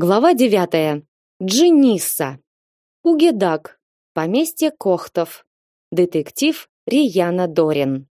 Глава 9. Джинисса. Угедак. Поместье Кохтов. Детектив Рияна Дорин.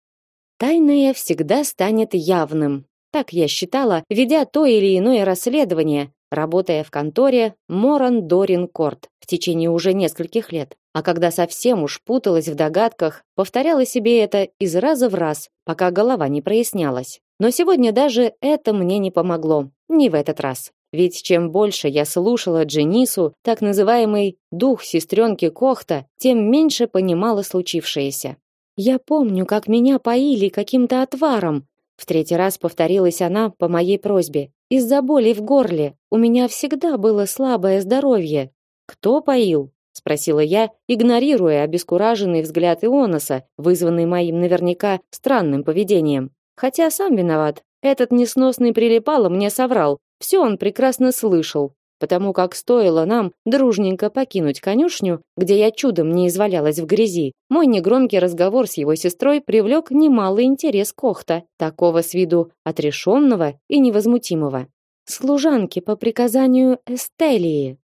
Тайное всегда станет явным. Так я считала, ведя то или иное расследование, работая в конторе Моран Дорин Корт в течение уже нескольких лет. А когда совсем уж путалась в догадках, повторяла себе это из раза в раз, пока голова не прояснялась. Но сегодня даже это мне не помогло. Не в этот раз. Ведь чем больше я слушала Дженису, так называемый дух сестренки Кохта, тем меньше понимала случившееся. Я помню, как меня поили каким-то отваром. В третий раз повторилась она по моей просьбе. Из-за боли в горле. У меня всегда было слабое здоровье. Кто поил? спросила я, игнорируя обескураженный взгляд Ионоса, вызванный моим наверняка странным поведением. Хотя сам виноват. Этот несносный прилипало мне соврал, все он прекрасно слышал, потому как стоило нам дружненько покинуть конюшню, где я чудом не извалялась в грязи, мой негромкий разговор с его сестрой привлек немалый интерес Кохта, такого с виду отрешенного и невозмутимого. Служанки по приказанию Эстелии.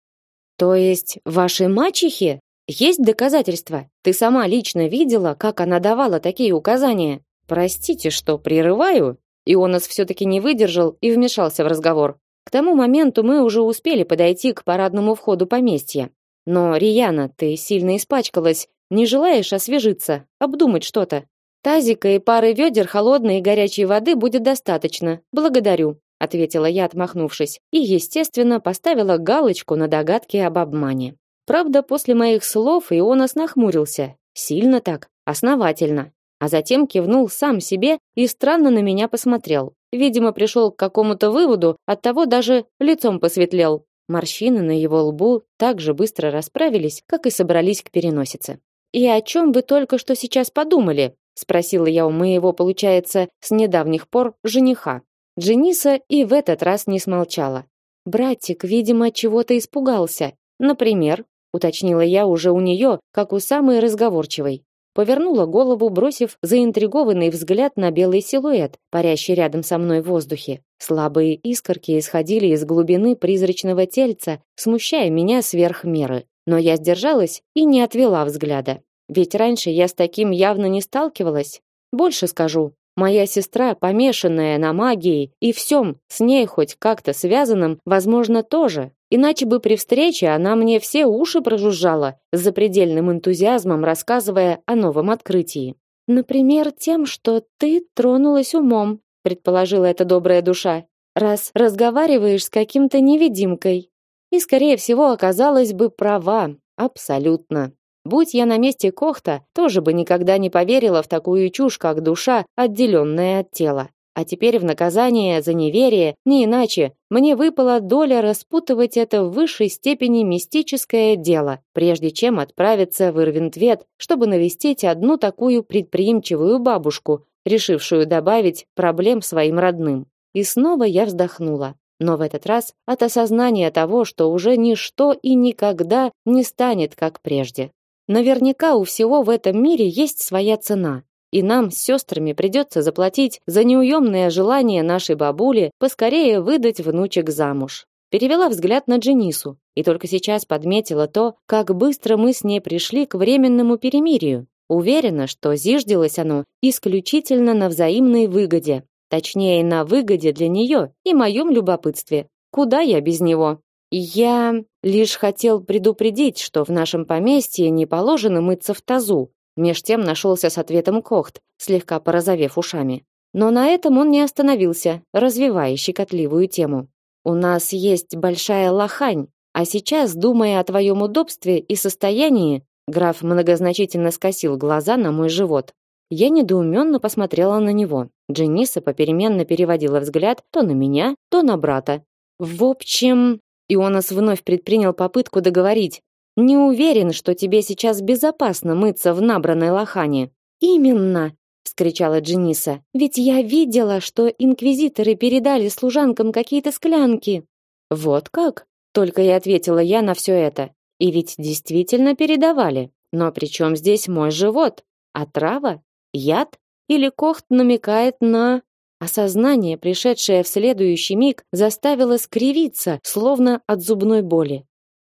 То есть вашей мачехи? Есть доказательства? Ты сама лично видела, как она давала такие указания? Простите, что прерываю. Ионас все-таки не выдержал и вмешался в разговор. К тому моменту мы уже успели подойти к парадному входу поместья. Но, Рияна, ты сильно испачкалась. Не желаешь освежиться, обдумать что-то? Тазика и пары ведер холодной и горячей воды будет достаточно. Благодарю, ответила я, отмахнувшись, и, естественно, поставила галочку на догадке об обмане. Правда, после моих слов и он нахмурился. Сильно так, основательно. А затем кивнул сам себе и странно на меня посмотрел. Видимо, пришел к какому-то выводу, оттого даже лицом посветлел. Морщины на его лбу так же быстро расправились, как и собрались к переносице. «И о чем вы только что сейчас подумали?» спросила я у моего, получается, с недавних пор жениха. Джениса и в этот раз не смолчала. Братик, видимо, чего-то испугался. Например, уточнила я уже у нее, как у самой разговорчивой повернула голову, бросив заинтригованный взгляд на белый силуэт, парящий рядом со мной в воздухе. Слабые искорки исходили из глубины призрачного тельца, смущая меня сверх меры. Но я сдержалась и не отвела взгляда. Ведь раньше я с таким явно не сталкивалась. Больше скажу, моя сестра, помешанная на магии и всем с ней хоть как-то связанном, возможно, тоже. Иначе бы при встрече она мне все уши прожужжала, с запредельным энтузиазмом рассказывая о новом открытии. Например, тем, что ты тронулась умом, предположила эта добрая душа. Раз разговариваешь с каким-то невидимкой. И скорее всего, оказалась бы права, абсолютно. Будь я на месте Кохта, тоже бы никогда не поверила в такую чушь, как душа, отделенная от тела. А теперь в наказание за неверие, не иначе, мне выпала доля распутывать это в высшей степени мистическое дело, прежде чем отправиться в Ирвинтвет, чтобы навестить одну такую предприимчивую бабушку, решившую добавить проблем своим родным. И снова я вздохнула. Но в этот раз от осознания того, что уже ничто и никогда не станет как прежде. Наверняка у всего в этом мире есть своя цена, и нам с сестрами придется заплатить за неуемное желание нашей бабули поскорее выдать внучек замуж. Перевела взгляд на Дженису и только сейчас подметила то, как быстро мы с ней пришли к временному перемирию. Уверена, что зиждилось оно исключительно на взаимной выгоде, точнее на выгоде для нее и моем любопытстве. Куда я без него? Я лишь хотел предупредить, что в нашем поместье не положено мыться в тазу, Меж тем нашелся с ответом Кохт, слегка порозовев ушами. Но на этом он не остановился, развивая щекотливую тему. «У нас есть большая лохань, а сейчас, думая о твоем удобстве и состоянии, граф многозначительно скосил глаза на мой живот. Я недоуменно посмотрела на него. Дженниса попеременно переводила взгляд то на меня, то на брата. В общем, Ионас вновь предпринял попытку договорить, не уверен, что тебе сейчас безопасно мыться в набранной лохане. Именно, вскричала Джениса. Ведь я видела, что инквизиторы передали служанкам какие-то склянки. Вот как? Только и ответила я на все это. И ведь действительно передавали. Но при чем здесь мой живот? Отрава? Яд? Или Кохт намекает на... Осознание, пришедшее в следующий миг, заставило скривиться, словно от зубной боли.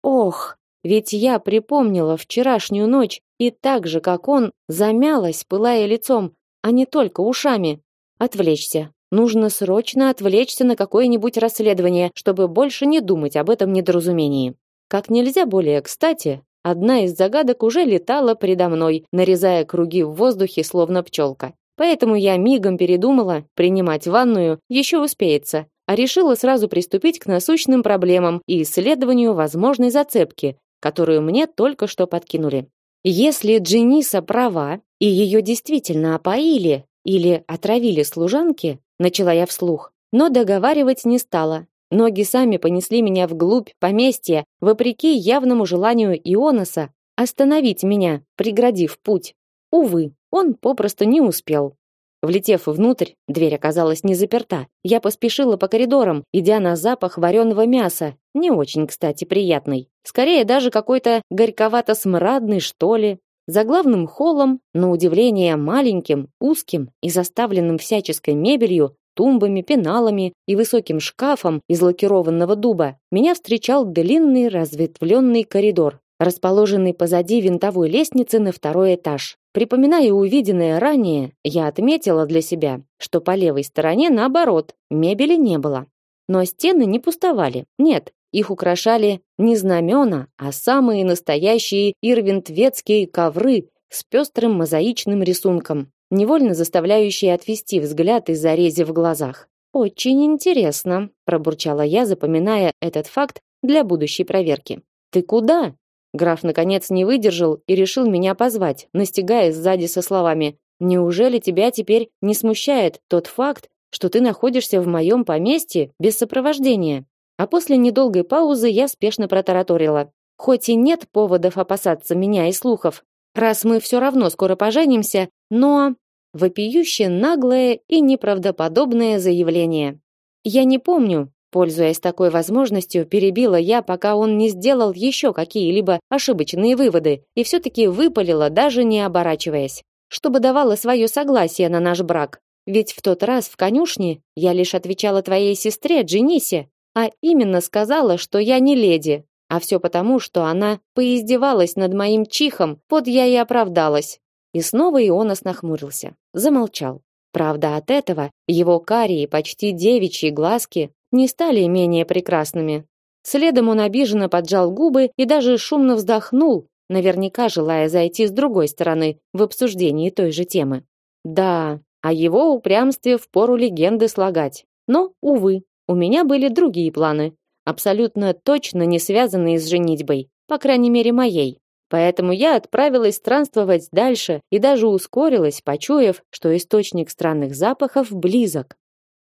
Ох, ведь я припомнила вчерашнюю ночь и так же, как он, замялась, пылая лицом, а не только ушами. Отвлечься. Нужно срочно отвлечься на какое-нибудь расследование, чтобы больше не думать об этом недоразумении. Как нельзя более кстати, одна из загадок уже летала предо мной, нарезая круги в воздухе, словно пчелка. Поэтому я мигом передумала, принимать ванную еще успеется, а решила сразу приступить к насущным проблемам и исследованию возможной зацепки, которую мне только что подкинули. Если Джениса права, и ее действительно опоили или отравили служанки, начала я вслух, но договаривать не стала. Ноги сами понесли меня вглубь поместья, вопреки явному желанию Ионоса остановить меня, преградив путь. Увы, он попросту не успел. Влетев внутрь, дверь оказалась не заперта. Я поспешила по коридорам, идя на запах вареного мяса, не очень, кстати, приятный. Скорее даже какой-то горьковато-смрадный, что ли. За главным холлом, на удивление маленьким, узким и заставленным всяческой мебелью, тумбами, пеналами и высоким шкафом из лакированного дуба, меня встречал длинный разветвленный коридор, расположенный позади винтовой лестницы на второй этаж. Припоминая увиденное ранее, я отметила для себя, что по левой стороне наоборот, мебели не было. Но стены не пустовали. Нет, их украшали не знамена, а самые настоящие ирвинтветские ковры с пестрым мозаичным рисунком, невольно заставляющие отвести взгляд из-за рези в глазах. Очень интересно, пробурчала я, запоминая этот факт для будущей проверки. Ты куда? Граф наконец не выдержал и решил меня позвать, настигая сзади со словами: "Неужели тебя теперь не смущает тот факт, что ты находишься в моем поместье без сопровождения?" А после недолгой паузы я спешно протараторила. Хоть и нет поводов опасаться меня и слухов, раз мы все равно скоро поженимся, но вопиюще наглое и неправдоподобное заявление. Я не помню, пользуясь такой возможностью, перебила я, пока он не сделал еще какие-либо ошибочные выводы, и все таки выпалила, даже не оборачиваясь, чтобы давала свое согласие на наш брак. Ведь в тот раз в конюшне я лишь отвечала твоей сестре Дженисе, а именно сказала, что я не леди, а все потому, что она поиздевалась над моим чихом, вот я и оправдалась. И снова Ионас нахмурился, замолчал. Правда, от этого его карие, почти девичьи глазки не стали менее прекрасными. Следом он обиженно поджал губы и даже шумно вздохнул, наверняка желая зайти с другой стороны в обсуждении той же темы. Да, о его упрямстве впору легенды слагать. Но, увы, у меня были другие планы, абсолютно точно не связанные с женитьбой, по крайней мере, моей. Поэтому я отправилась странствовать дальше и даже ускорилась, почуяв, что источник странных запахов близок.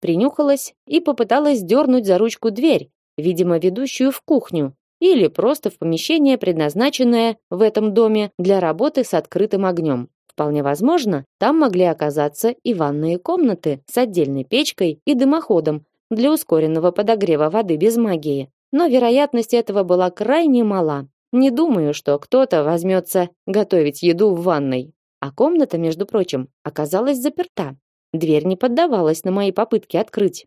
Принюхалась и попыталась дернуть за ручку дверь, видимо, ведущую в кухню, или просто в помещение, предназначенное в этом доме для работы с открытым огнем. Вполне возможно, там могли оказаться и ванные комнаты с отдельной печкой и дымоходом, для ускоренного подогрева воды без магии. Но вероятность этого была крайне мала. Не думаю, что кто-то возьмется готовить еду в ванной. А комната, между прочим, оказалась заперта. Дверь не поддавалась на мои попытки открыть.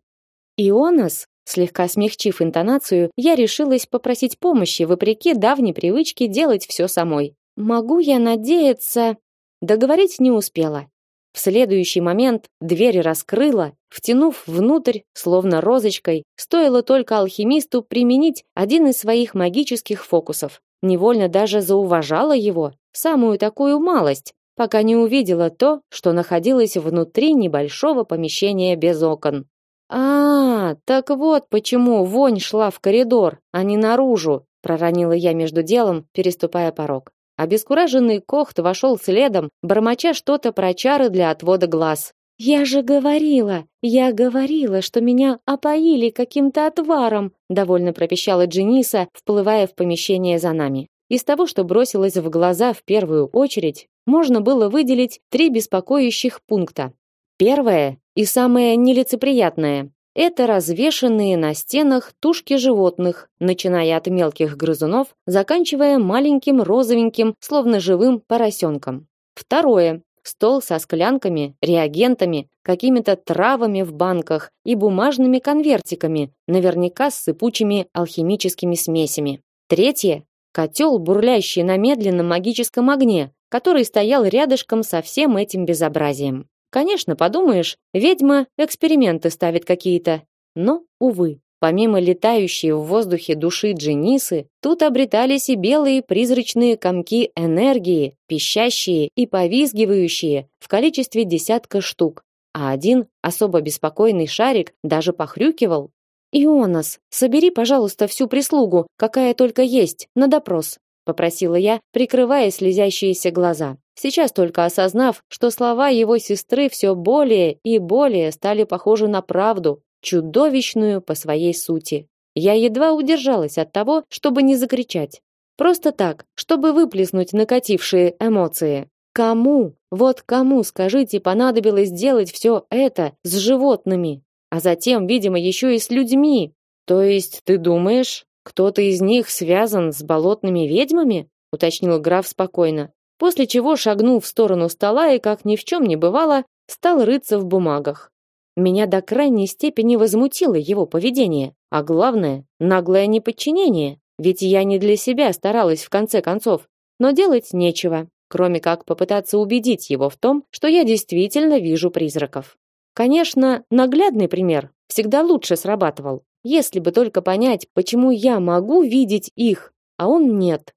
Ионас, слегка смягчив интонацию, я решилась попросить помощи, вопреки давней привычке делать все самой. Могу я надеяться? Договорить не успела. В следующий момент дверь раскрыла, втянув внутрь, словно розочкой, стоило только алхимисту применить один из своих магических фокусов. Невольно даже зауважала его, самую такую малость, пока не увидела то, что находилось внутри небольшого помещения без окон. А, так вот почему вонь шла в коридор, а не наружу, проронила я между делом, переступая порог. Обескураженный Кохт вошел следом, бормоча что-то про чары для отвода глаз. Я же говорила, я говорила, что меня опоили каким-то отваром, довольно пропищала Джениса, вплывая в помещение за нами. Из того, что бросилось в глаза в первую очередь, можно было выделить три беспокоящих пункта. Первое и самое нелицеприятное это развешанные на стенах тушки животных, начиная от мелких грызунов, заканчивая маленьким розовеньким, словно живым поросенком. Второе стол со склянками, реагентами, какими-то травами в банках и бумажными конвертиками, наверняка с сыпучими алхимическими смесями. Третье котел, бурлящий на медленном магическом огне, который стоял рядышком со всем этим безобразием. Конечно, подумаешь, ведьма эксперименты ставит какие-то, но увы, Помимо летающей в воздухе души Дженисы, тут обретались и белые призрачные комки энергии, пищащие и повизгивающие в количестве десятка штук, а один особо беспокойный шарик даже похрюкивал. «Ионас, собери, пожалуйста, всю прислугу, какая только есть, на допрос», попросила я, прикрывая слезящиеся глаза. Сейчас только осознав, что слова его сестры все более и более стали похожи на правду, чудовищную по своей сути. Я едва удержалась от того, чтобы не закричать. Просто так, чтобы выплеснуть накатившие эмоции. Кому, вот кому, скажите, понадобилось делать все это с животными, а затем, видимо, еще и с людьми? То есть ты думаешь, кто-то из них связан с болотными ведьмами? уточнил граф спокойно, после чего шагнул в сторону стола и, как ни в чем не бывало, стал рыться в бумагах. Меня до крайней степени возмутило его поведение, а главное, наглое неподчинение, ведь я не для себя старалась в конце концов, но делать нечего, кроме как попытаться убедить его в том, что я действительно вижу призраков. Конечно, наглядный пример всегда лучше срабатывал, если бы только понять, почему я могу видеть их, а он нет.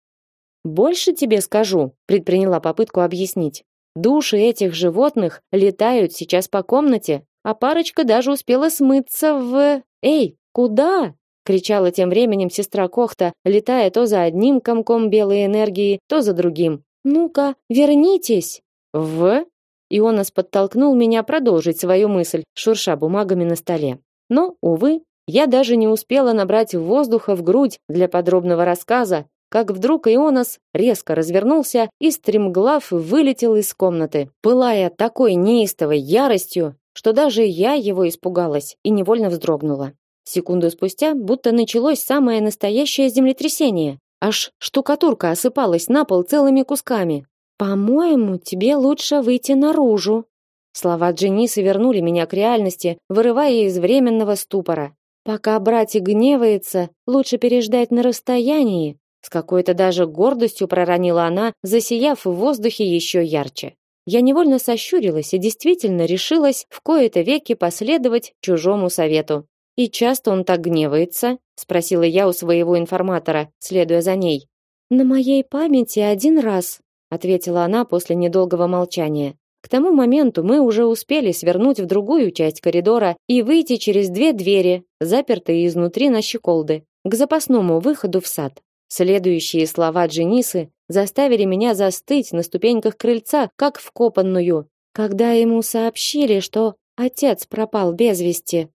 Больше тебе скажу, предприняла попытку объяснить. Души этих животных летают сейчас по комнате, а парочка даже успела смыться в... «Эй, куда?» — кричала тем временем сестра Кохта, летая то за одним комком белой энергии, то за другим. «Ну-ка, вернитесь!» «В...» Ионас подтолкнул меня продолжить свою мысль, шурша бумагами на столе. Но, увы, я даже не успела набрать воздуха в грудь для подробного рассказа, как вдруг Ионас резко развернулся и стремглав вылетел из комнаты, пылая такой неистовой яростью, что даже я его испугалась и невольно вздрогнула. Секунду спустя будто началось самое настоящее землетрясение. Аж штукатурка осыпалась на пол целыми кусками. «По-моему, тебе лучше выйти наружу». Слова Дженнисы вернули меня к реальности, вырывая из временного ступора. «Пока братик гневается, лучше переждать на расстоянии», с какой-то даже гордостью проронила она, засияв в воздухе еще ярче. Я невольно сощурилась и действительно решилась в кои-то веки последовать чужому совету. И часто он так гневается, спросила я у своего информатора, следуя за ней. На моей памяти один раз, ответила она после недолгого молчания. К тому моменту мы уже успели свернуть в другую часть коридора и выйти через две двери, запертые изнутри на щеколды, к запасному выходу в сад. Следующие слова Дженисы заставили меня застыть на ступеньках крыльца, как вкопанную, когда ему сообщили, что отец пропал без вести.